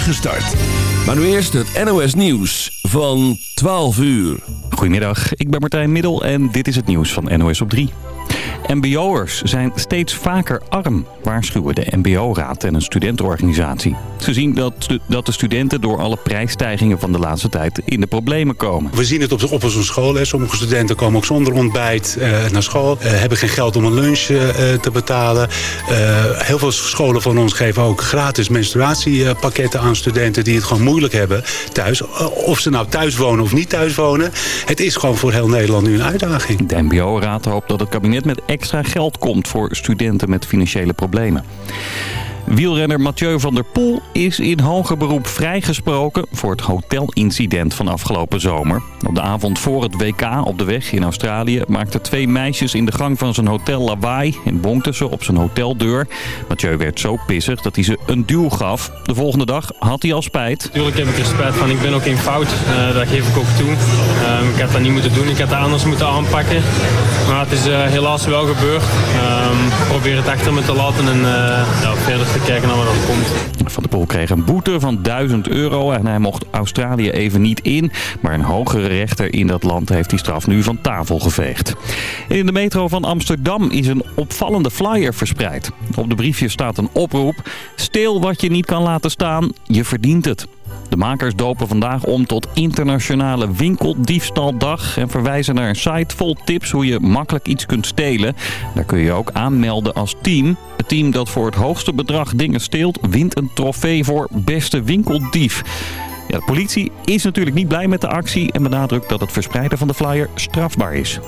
start. Maar nu eerst het NOS Nieuws van 12 uur. Goedemiddag, ik ben Martijn Middel en dit is het nieuws van NOS op 3. MBO'ers zijn steeds vaker arm, waarschuwen de MBO-raad en een studentenorganisatie. Ze zien dat, dat de studenten door alle prijsstijgingen van de laatste tijd in de problemen komen. We zien het op, op onze school. Sommige studenten komen ook zonder ontbijt uh, naar school. Uh, hebben geen geld om een lunch uh, te betalen. heel veel scholen van ons geven ook gratis menstruatiepakketten aan studenten die het gewoon moeilijk hebben thuis. of ze nou thuis wonen of niet thuis wonen. Het is gewoon voor heel Nederland nu een uitdaging. De MBO-raad hoopt dat het kabinet met extra geld komt voor studenten met financiële problemen. Wielrenner Mathieu van der Poel is in hoger beroep vrijgesproken voor het hotelincident van afgelopen zomer. Op de avond voor het WK op de weg in Australië maakten twee meisjes in de gang van zijn hotel lawaai en bonkten ze op zijn hoteldeur. Mathieu werd zo pissig dat hij ze een duw gaf. De volgende dag had hij al spijt. Tuurlijk heb ik er spijt van. Ik ben ook in fout. Uh, dat geef ik ook toe. Uh, ik had dat niet moeten doen. Ik had dat anders moeten aanpakken. Maar het is uh, helaas wel gebeurd. Ik probeer het achter me te laten en ja, verder te kijken naar wat er komt. Van der Poel kreeg een boete van 1000 euro en hij mocht Australië even niet in. Maar een hogere rechter in dat land heeft die straf nu van tafel geveegd. In de metro van Amsterdam is een opvallende flyer verspreid. Op de briefje staat een oproep. Steel wat je niet kan laten staan, je verdient het. De makers dopen vandaag om tot internationale winkeldiefstaldag en verwijzen naar een site vol tips hoe je makkelijk iets kunt stelen. Daar kun je ook aanmelden als team. Het team dat voor het hoogste bedrag dingen steelt wint een trofee voor beste winkeldief. Ja, de politie is natuurlijk niet blij met de actie en benadrukt dat het verspreiden van de flyer strafbaar is.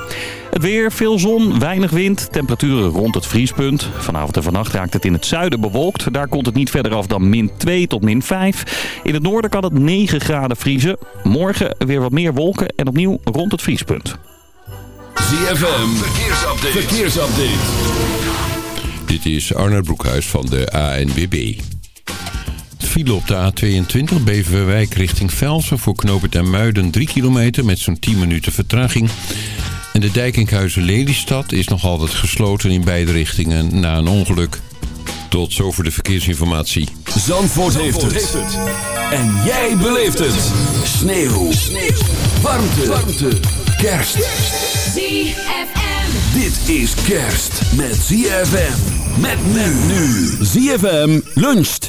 Het weer, veel zon, weinig wind, temperaturen rond het vriespunt. Vanavond en vannacht raakt het in het zuiden bewolkt. Daar komt het niet verder af dan min 2 tot min 5. In het noorden kan het 9 graden vriezen. Morgen weer wat meer wolken en opnieuw rond het vriespunt. ZFM, verkeersupdate. verkeersupdate. Dit is Arnold Broekhuis van de ANWB file op de A22 Beverwijk richting Velsen... voor knopen en Muiden 3 kilometer met zo'n 10 minuten vertraging. En de Dijkinkhuizen-Lelystad is nog altijd gesloten in beide richtingen na een ongeluk. Tot zover de verkeersinformatie. Zandvoort, heeft, het. En jij beleeft het. Sneeuw. Sneeuw. Warmte. Warmte. Kerst. ZFM. Dit is kerst met ZFM. Met men nu. ZFM luncht.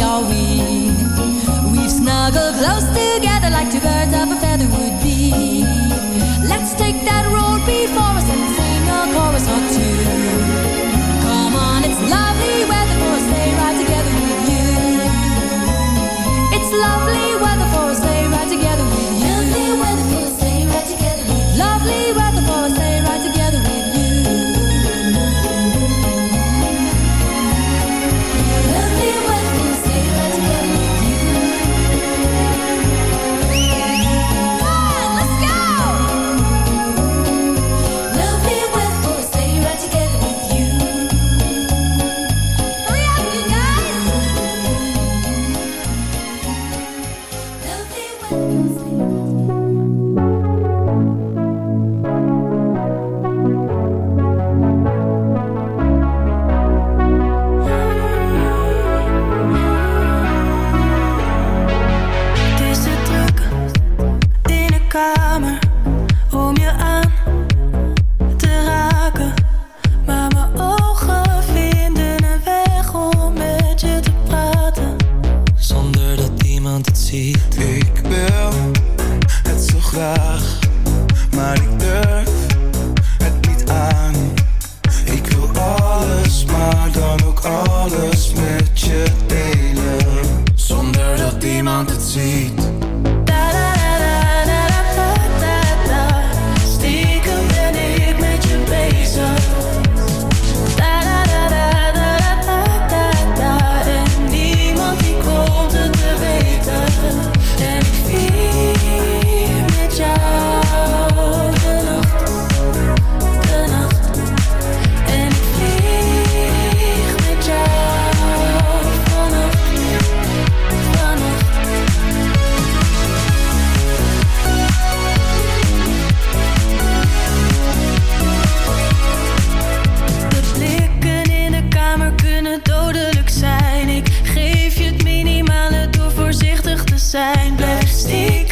are we? We've snuggled close together like two birds of a zijn plastic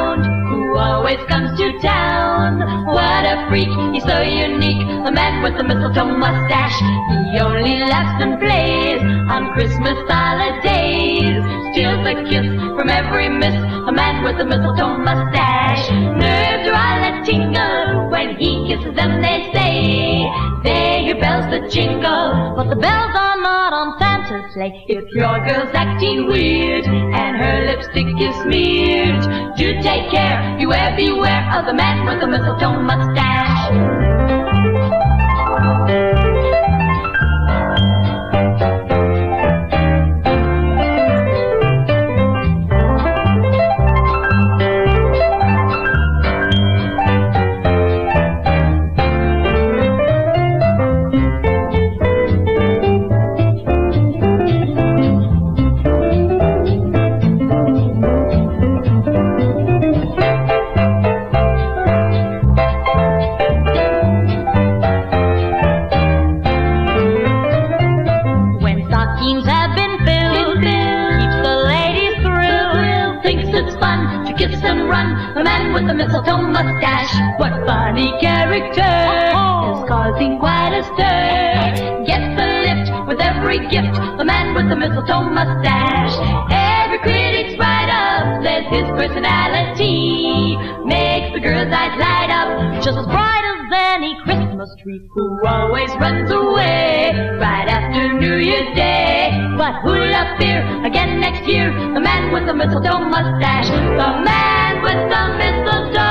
always comes to town. What a freak, he's so unique. The man with the mistletoe mustache. He only laughs and plays on Christmas holidays. Steals a kiss from every miss. The man with the mistletoe mustache. Nerves are all a tingle when he kisses them. They say they hear bells that jingle, but the bells are not on Santa. If your girl's acting weird and her lipstick is smeared, do take care. Beware, beware of the man with the mistletoe mustache. Gift. The man with the mistletoe mustache. Every critic's write up says his personality makes the girls' eyes light up, just as bright as any Christmas tree. Who always runs away right after New Year's Day. But who'll appear again next year? The man with the mistletoe mustache. The man with the mistletoe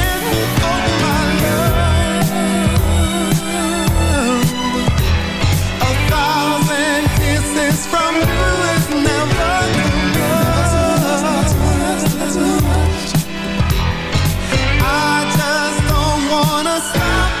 Stop.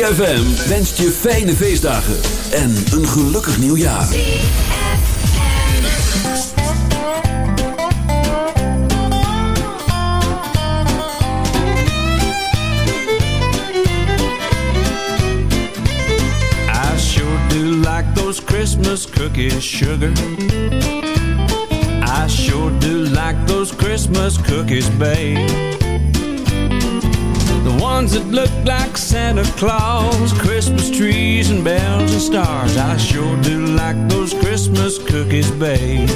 ZFM. Wenst je fijne feestdagen en een gelukkig nieuwjaar. I sure do like those Christmas cookies, sugar. I sure do like those Christmas cookies, babe. Ones that look like Santa Claus, Christmas trees and bells and stars. I sure do like those Christmas cookies, babe.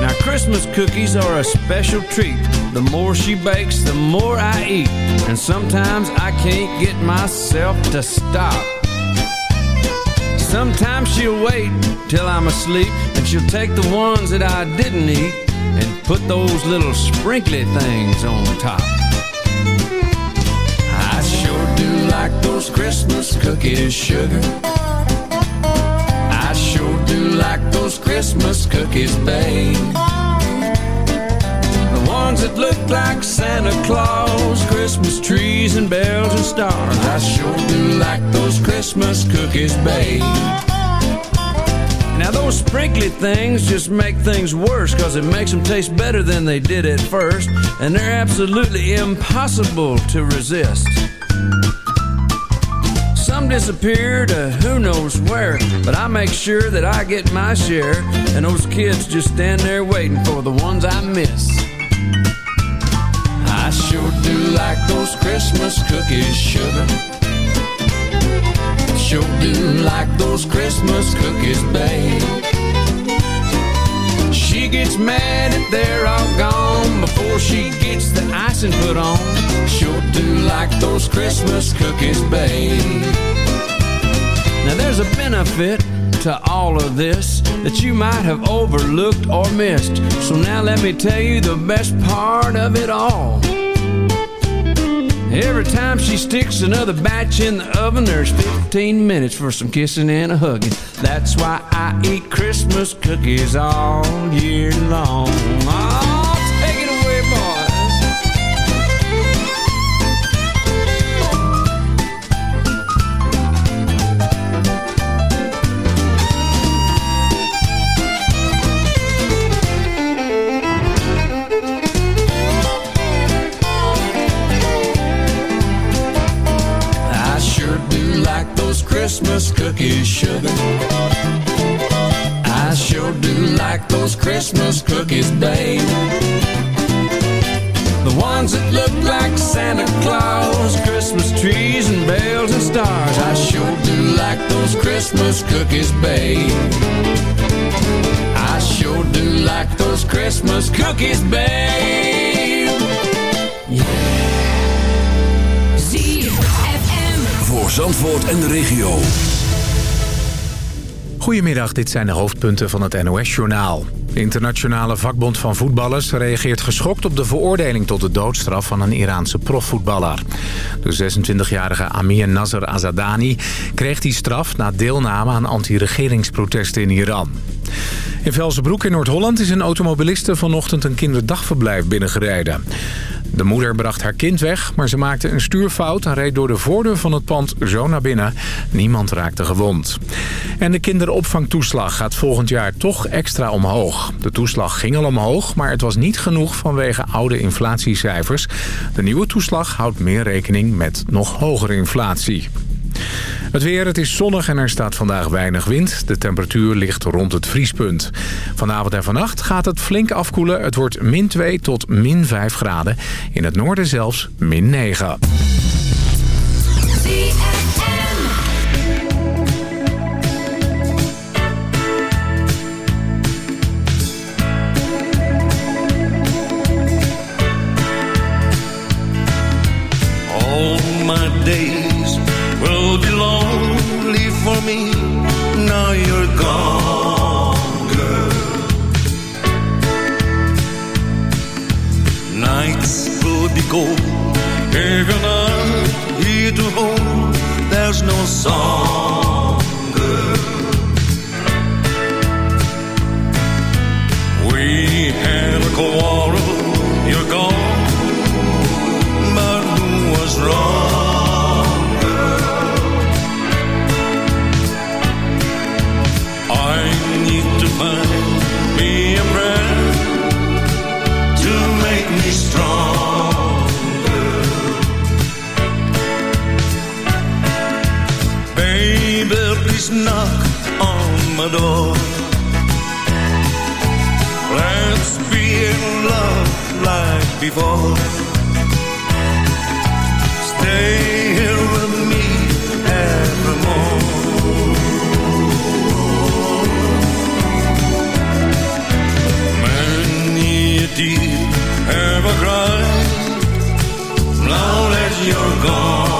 Now, Christmas cookies are a special treat. The more she bakes, the more I eat. And sometimes I can't get myself to stop. Sometimes she'll wait till I'm asleep, and she'll take the ones that I didn't eat and put those little sprinkly things on top. Like those Christmas cookies, sugar. I sure do like those Christmas cookies, babe. The ones that look like Santa Claus, Christmas trees and bells and stars. I sure do like those Christmas cookies, babe. Now those sprinkly things just make things worse Cause it makes them taste better than they did at first And they're absolutely impossible to resist disappear to who knows where But I make sure that I get my share And those kids just stand there waiting for the ones I miss I sure do like those Christmas cookies, sugar Sure do like those Christmas cookies, babe. She gets mad if they're all gone before she gets the icing put on. Sure do like those Christmas cookies, babe. Now there's a benefit to all of this that you might have overlooked or missed. So now let me tell you the best part of it all. Every time she sticks another batch in the oven, there's 15 minutes for some kissing and a hugging. That's why I eat Christmas cookies all year long. Oh, Christmas cookies, sugar. I sure do like those Christmas cookies, babe. The ones that look like Santa Claus, Christmas trees and bells and stars. I sure do like those Christmas cookies, babe. I sure do like those Christmas cookies, babe. Voor Zandvoort en de regio. Goedemiddag, dit zijn de hoofdpunten van het NOS-journaal. De internationale vakbond van voetballers reageert geschokt op de veroordeling tot de doodstraf van een Iraanse profvoetballer. De 26-jarige Amir Nasser Azadani kreeg die straf na deelname aan anti-regeringsprotesten in Iran. In Velsenbroek in Noord-Holland is een automobiliste vanochtend een kinderdagverblijf binnengereden. De moeder bracht haar kind weg, maar ze maakte een stuurfout... en reed door de voordeur van het pand zo naar binnen. Niemand raakte gewond. En de kinderopvangtoeslag gaat volgend jaar toch extra omhoog. De toeslag ging al omhoog, maar het was niet genoeg vanwege oude inflatiecijfers. De nieuwe toeslag houdt meer rekening met nog hogere inflatie. Het weer, het is zonnig en er staat vandaag weinig wind. De temperatuur ligt rond het vriespunt. Vanavond en vannacht gaat het flink afkoelen. Het wordt min 2 tot min 5 graden. In het noorden zelfs min 9. Here to hold, there's no song. We had a Please knock on my door. Let's be in love like before. Stay here with me evermore. Many a tear ever cried. Now that you're gone,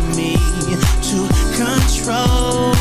control.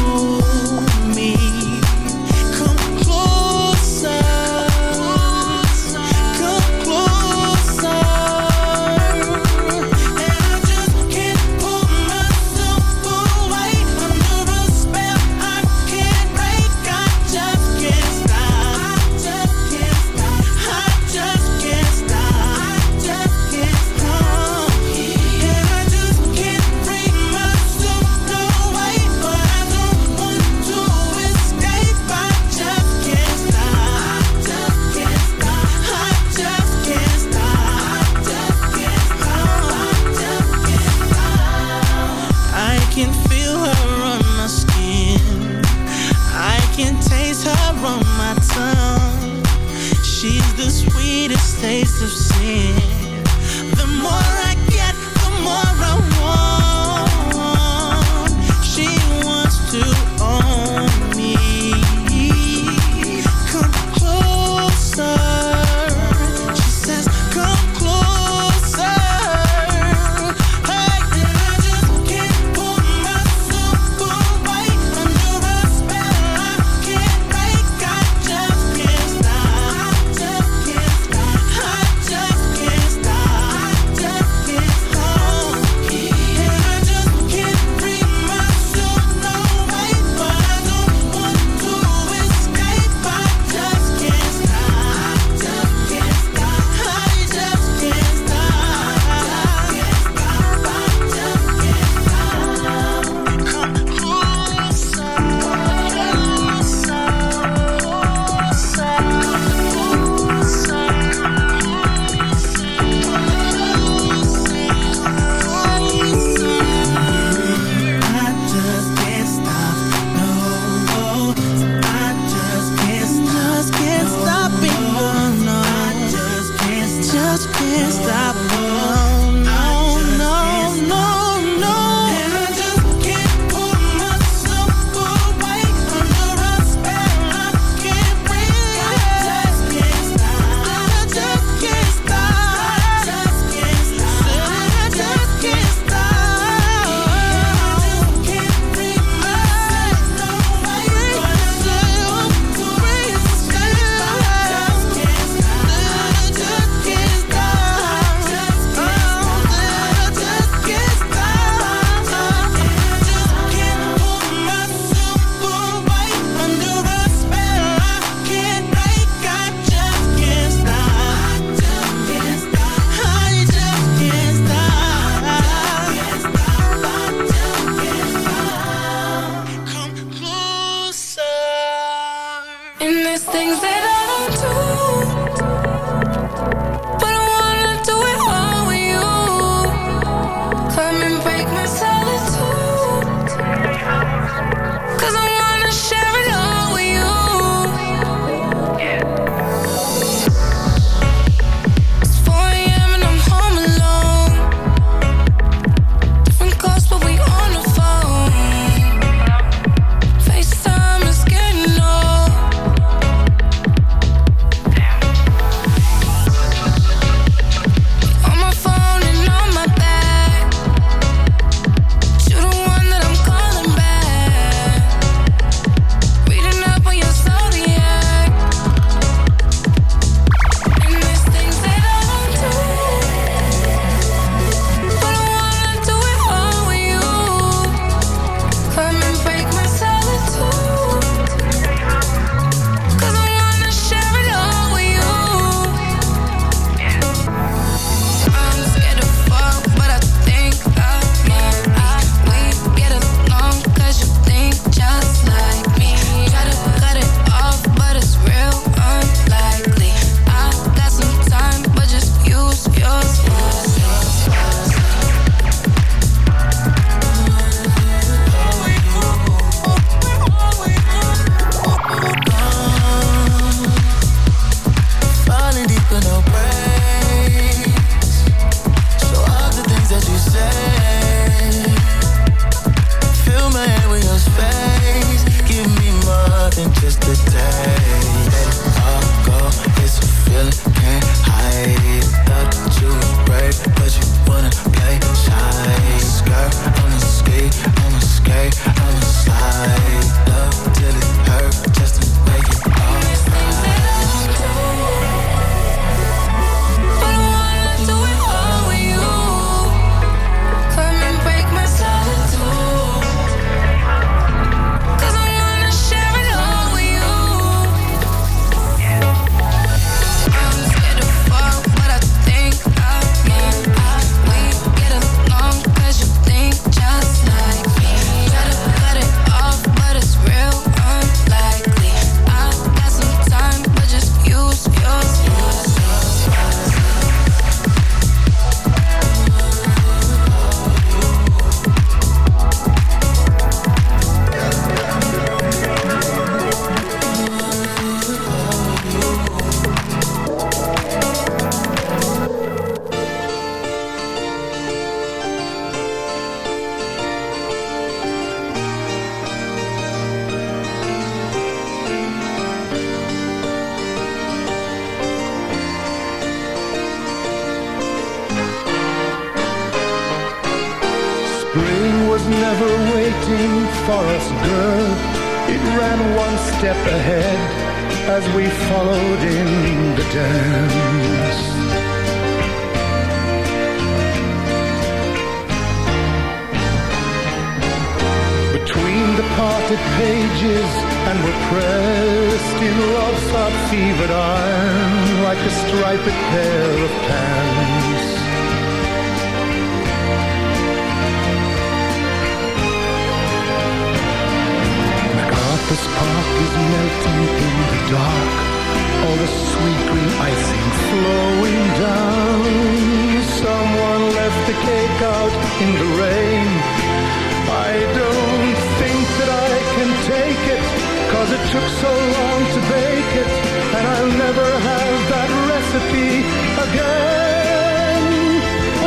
again.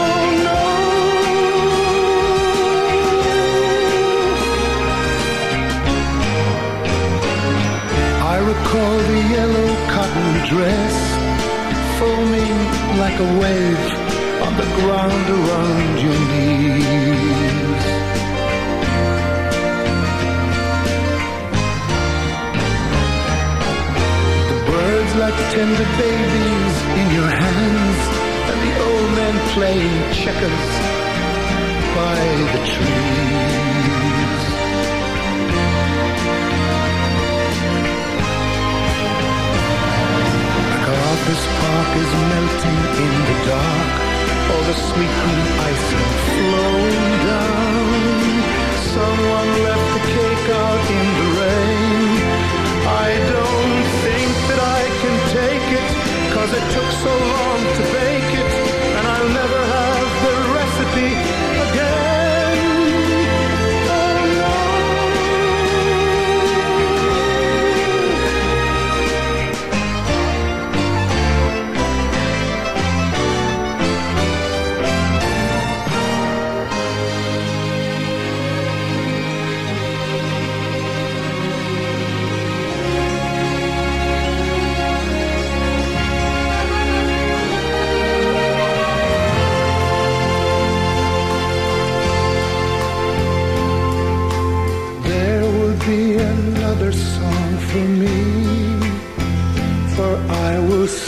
Oh no. I recall the yellow cotton dress foaming like a wave on the ground around your knees. The birds like tender babies your hands and the old men playing checkers by the trees. MacArthur's Park is melting in the dark, all the sweet green icing flowing down. Someone left that took so long to bake it.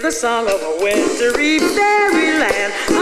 the song of a wintry fairyland.